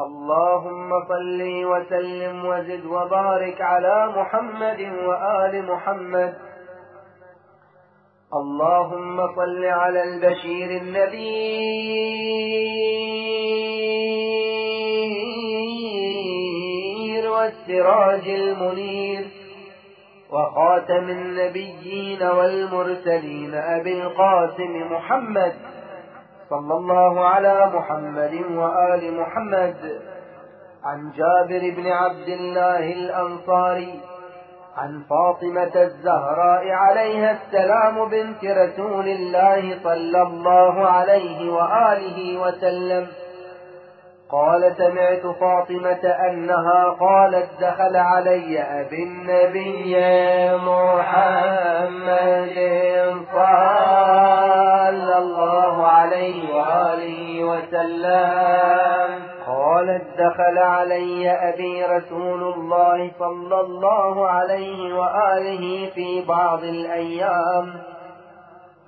اللهم صل وسلم وزد وبارك على محمد وآل محمد. اللهم صل على البشير النذير والسراج المنير. وخاتم النبيين والمرسلين أبي القاسم محمد. صلى الله على محمد وآل محمد عن جابر بن عبد الله الأنصاري عن فاطمة الزهراء عليها السلام بنت رسول الله صلى الله عليه وآله وسلم. قال سمعت فاطمة أنها قالت دخل علي أبي النبي محمد صلى الله عليه وآله وسلم. قالت دخل علي أبي رسول الله صلى الله عليه وآله في بعض الأيام.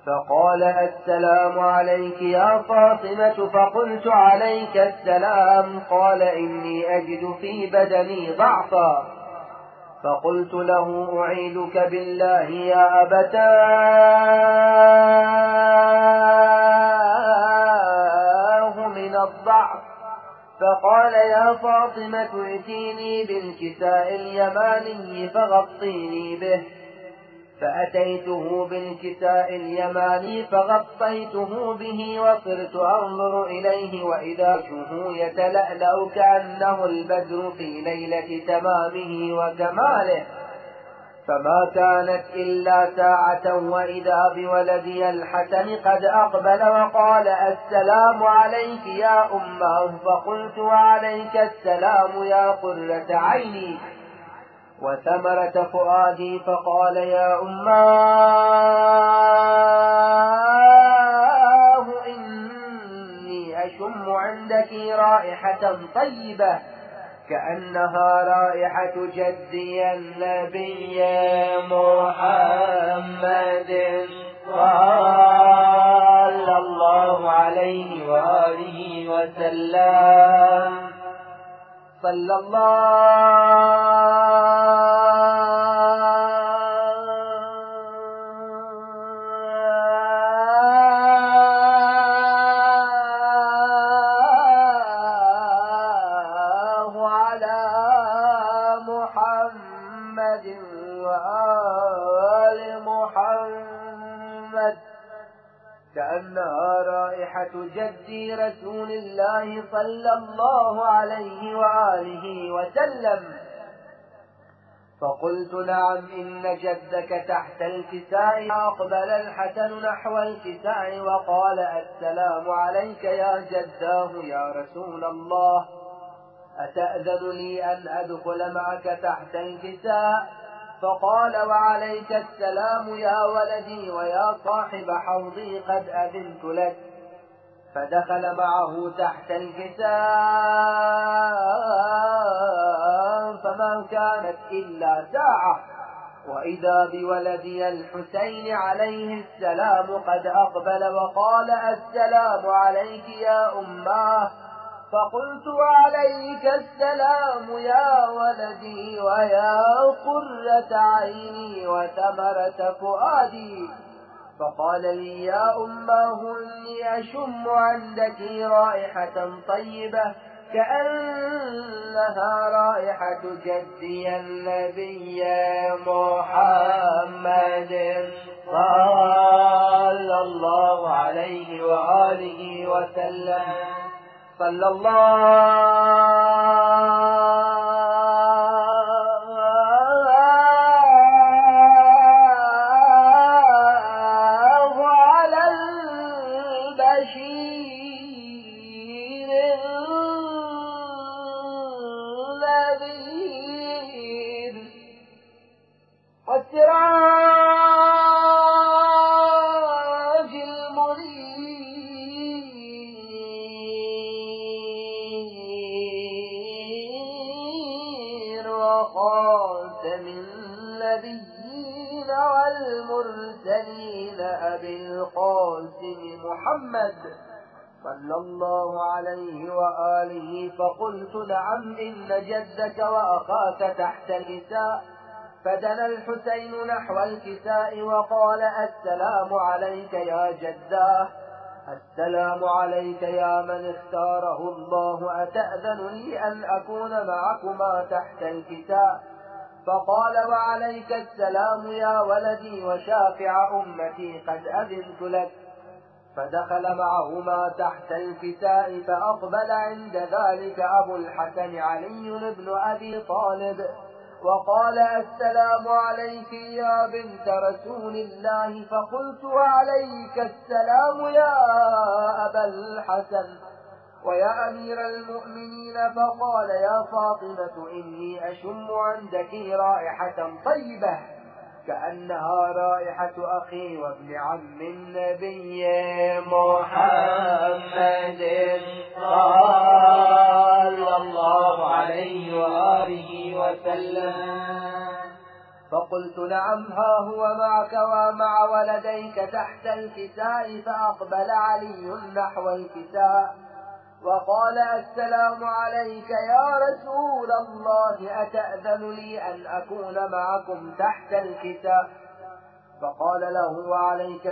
فقال السلام عليك يا فاطمة فقلت عليك السلام. قال إني أجد في بدني ضعفا. فقلت له أعيدك بالله يا أبتاه. فقال يا فاطمة ائتيني بالكساء اليماني فغطيني به. فأتيته بالكساء اليماني فغطيته به وصرت أنظر إليه وإذا وجهه يتلألأ كأنه البدر في ليلة تمامه وكماله. فما كانت إلا ساعة وإذا بولدي الحسن قد أقبل وقال السلام عليك يا أمه فقلت وعليك السلام يا قرة عيني وثمرة فؤادي فقال يا أماه إني أشم عندك رائحة طيبة. كأنها رائحة جدي النبي محمد. صلى الله عليه وآله وسلم. صلى الله جدي رسول الله صلى الله عليه وآله وسلم فقلت نعم إن جدك تحت الكساء أقبل الحسن نحو الكساء وقال السلام عليك يا جداه يا رسول الله أتأذن لي أن أدخل معك تحت الكساء فقال وعليك السلام يا ولدي ويا صاحب حوضي قد أذنت لك فدخل معه تحت الكساء فما كانت إلا ساعة. وإذا بولدي الحسين عليه السلام قد أقبل وقال السلام عليك يا أماه فقلت عليك السلام يا ولدي ويا قرة عيني وثمرة فؤادي. فقال لي يا أماه إني أشم عندك رائحة طيبة كأنها رائحة جدي النبي محمد صلى الله عليه وآله وسلم. صلى الله عليه وآله فقلت نعم إن جدك وأخاك تحت الكساء فدنا الحسين نحو الكساء وقال السلام عليك يا جداه السلام عليك يا من اختاره الله أتأذن لي أن أكون معكما تحت الكساء فقال وعليك السلام يا ولدي وشافع أمتي قد أذنت لك فدخل معهما تحت الكساء فأقبل عند ذلك أبو الحسن علي بن أبي طالب وقال السلام عليك يا بنت رسول الله فقلت وعليك السلام يا أبا الحسن ويا أمير المؤمنين فقال يا فاطمة إني أشم عندك رائحة طيبة كأنها رائحة أخي وابن عم النبي محمد صلى الله عليه وآله وسلم. فقلت نعم ها هو معك ومع ولديك تحت الكساء فأقبل علي نحو الكساء. وقال السلام عليك يا رسول الله أتأذن لي أن أكون معكم تحت الكتاب؟ فقال له وعليك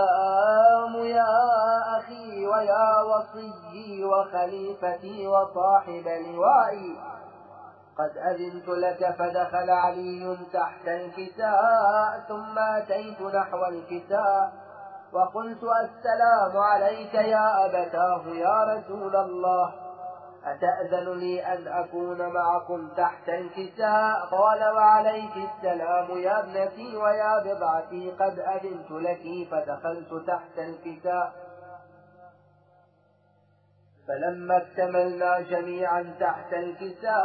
السلام يا أخي ويا وصيي وخليفتي وصاحب لوائي. قد أذنت لك فدخل علي تحت الكساء ثم أتيت نحو الكساء وقلت السلام عليك يا أبتاه يا رسول الله. أتأذن لي أن أكون معكم تحت الكساء؟ قال وعليك السلام يا ابنتي ويا بضعتي قد أذنت لك فدخلت تحت الكساء. فلما اكتملنا جميعا تحت الكساء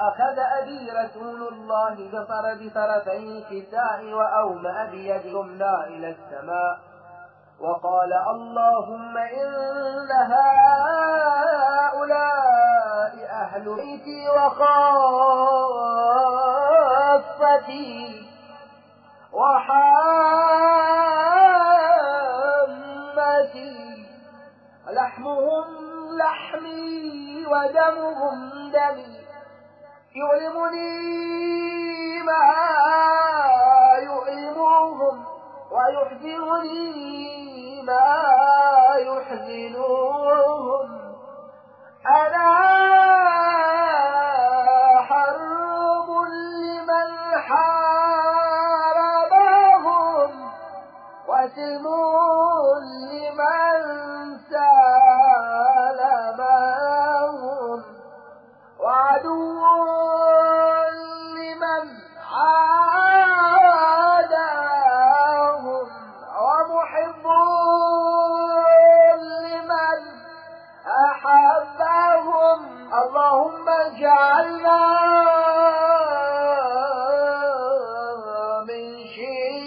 أخذ أبي رسول الله بطر بطرفي الكساء وأومأ بيد يمنى إلى السماء. وقال اللهم إن هؤلاء أهل بيتي وخاصتي وحامتي لحمهم لحمي ودمهم دمي يؤلمني ما يؤلمهم ويحزنني ما يحزنهم أنا حرب لمن حاربهم وسلم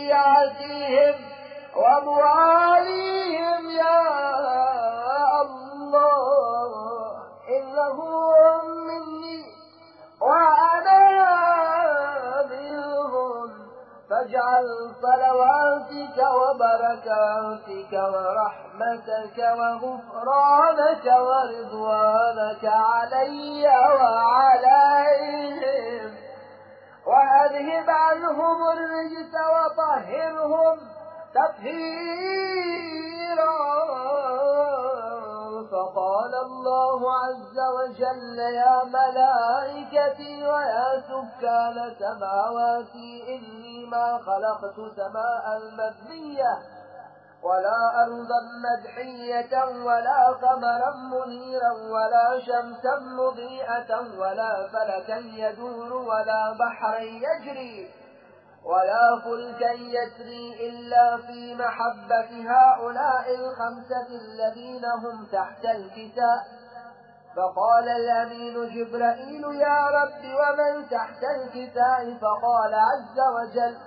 شيعتهم ومواليهم يا الله إنهم مني وأنا منهم. فاجعل صلواتك وبركاتك ورحمتك وغفرانك ورضوانك علي وعليهم. وأذهب عنهم الرجس وطهرهم تطهيرا فقال الله عز وجل يا ملائكتي ويا سكان سماواتي إني ما خلقت سماء مبنية ولا أرضا مدحية ولا قمرا منيرا ولا شمسا مضيئة ولا فلكا يدور ولا بحرا يجري ولا فلكا يسري إلا في محبة هؤلاء الخمسة الذين هم تحت الكتاب فقال الأمين جبرائيل يا رب ومن تحت الكتاب فقال عز وجل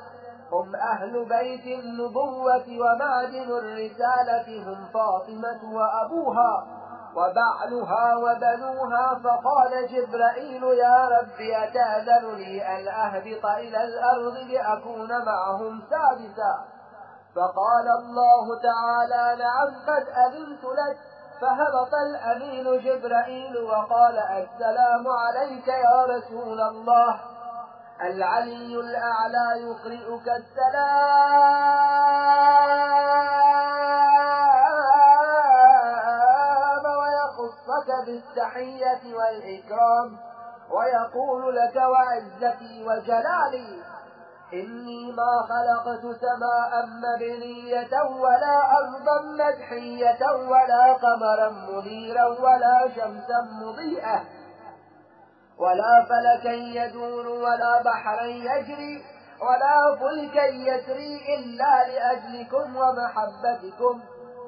هم أهل بيت النبوة ومعدن الرسالة هم فاطمة وأبوها وبعلها وبنوها فقال جبرائيل يا رب أتأذن لي أن أهبط إلى الأرض لأكون معهم سادسا؟ فقال الله تعالى نعم قد أذنت لك. فهبط الأمين جبرائيل وقال السلام عليك يا رسول الله. العلي الأعلى يقرئك السلام. ويخصك بالتحية والإكرام ويقول لك وعزتي وجلالي إني ما خلقت سماء مبنية ولا أرضا مدحية ولا قمرا منيرا ولا شمسا مضيئة ولا فلكا يدور ولا بحرا يجري ولا فلكا يسري إلا لأجلكم ومحبتكم.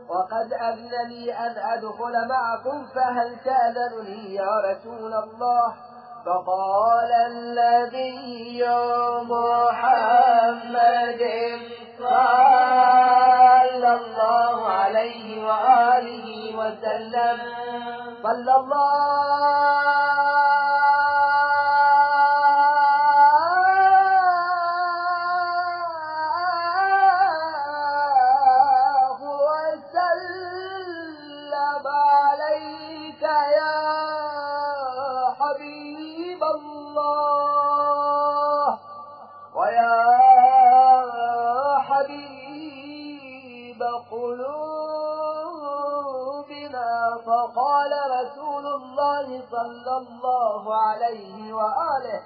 وقد أذن لي أن أدخل معكم فهل تأذن لي يا رسول الله؟ فقال الذي محمد صلى الله عليه وآله وسلم. صلى الله فقال رسول الله صلى الله عليه وآله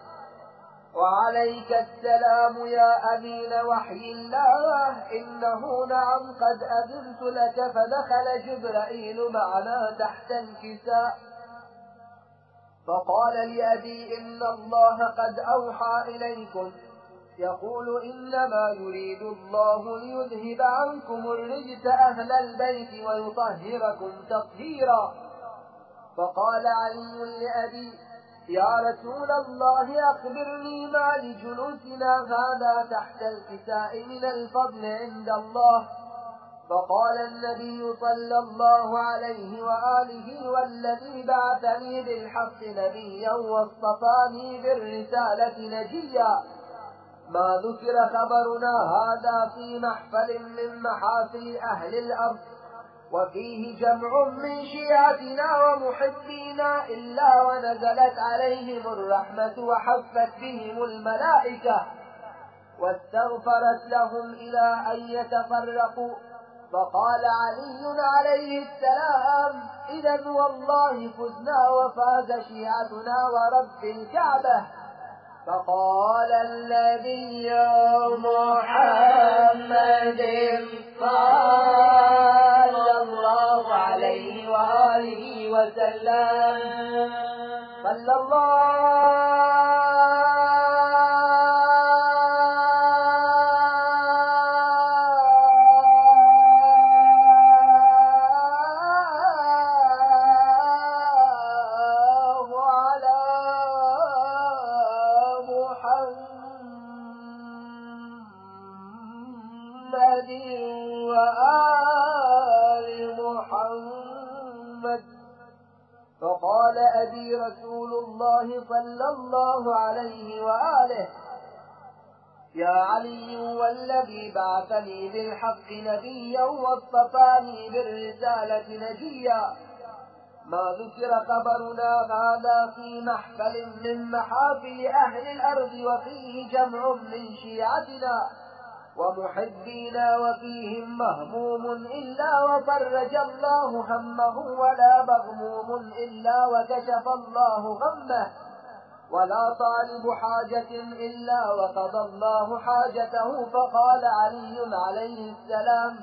وعليك السلام يا أمين وحي الله إنه نعم قد أذنت لك فدخل جبرائيل معنا تحت الكساء. فقال لأبي إن الله قد أوحى إليكم يقول إنما يريد الله ليذهب عنكم الرجس أهل البيت ويطهركم تطهيرا. فقال علي لأبي يا رسول الله أخبرني ما لجلوسنا هذا تحت الكساء من الفضل عند الله. فقال النبي صلى الله عليه وآله والذي بعثني بالحق نبيا واصطفاني بالرسالة نجيا. ما ذكر خبرنا هذا في محفل من محافل أهل الأرض وفيه جمع من شيعتنا ومحبينا إلا ونزلت عليهم الرحمة وحفت بهم الملائكة واستغفرت لهم إلى أن يتفرقوا. فقال علي عليه السلام إذا والله فزنا وفاز شيعتنا ورب الكعبة. فقال الذي محمد صلى الله عليه وآله وسلم صلى الله محمد وآل محمد. فقال أبي رسول الله صلى الله عليه وآله يا علي والذي بعثني بالحق نبيا واصطفاني بالرسالة نجيا. ما ذكر خبرنا هذا في محفل من محافل أهل الأرض وفيه جمع من شيعتنا. ومحبينا وفيهم مهموم إلا وفرج الله همه ولا مغموم إلا وكشف الله غمه. ولا طالب حاجة إلا وقضى الله حاجته فقال علي عليه السلام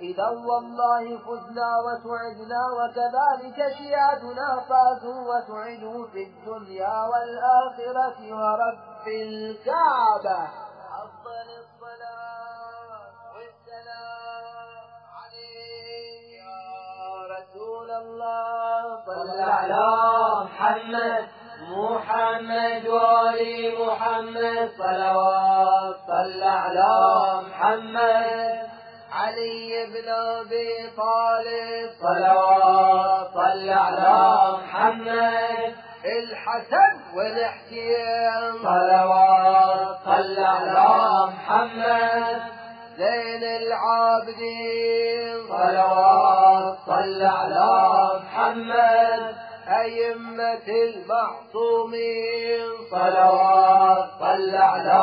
إذا والله فزنا وسعدنا وكذلك شيعتنا فازوا وسعدوا في الدنيا والآخرة ورب الكعبة. الله. صل على محمد محمد وآل محمد. صلوات صل على محمد. علي بن أبي طالب. صلوات صل على محمد. الحسن والحسين صلوات صل على محمد. زين العابدين. صلوات صل على محمد. أئمة المعصومين. صلوات صل على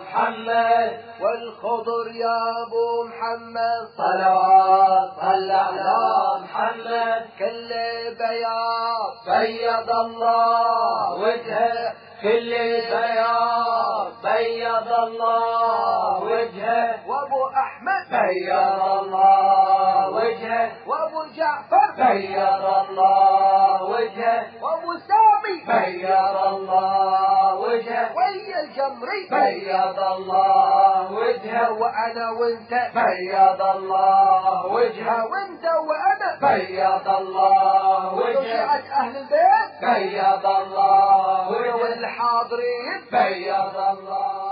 محمد. والخضر يا أبو محمد. صلوات صل على محمد. كل بياض. بيض الله وجهه. كل بياض بيض الله وجهه. وأبو أحمد. بيض الله وجهه. وأبو جعفر. بيض الله وجهه. وأبو سامي. بيض الله وجهه ويا الجمري بيض الله وجهه وأنا وأنت. بيض الله وجهه وأنت وأنا. بيض الله وجهه أهل البيت. بيض الله وجهه والحاضرين. بيض الله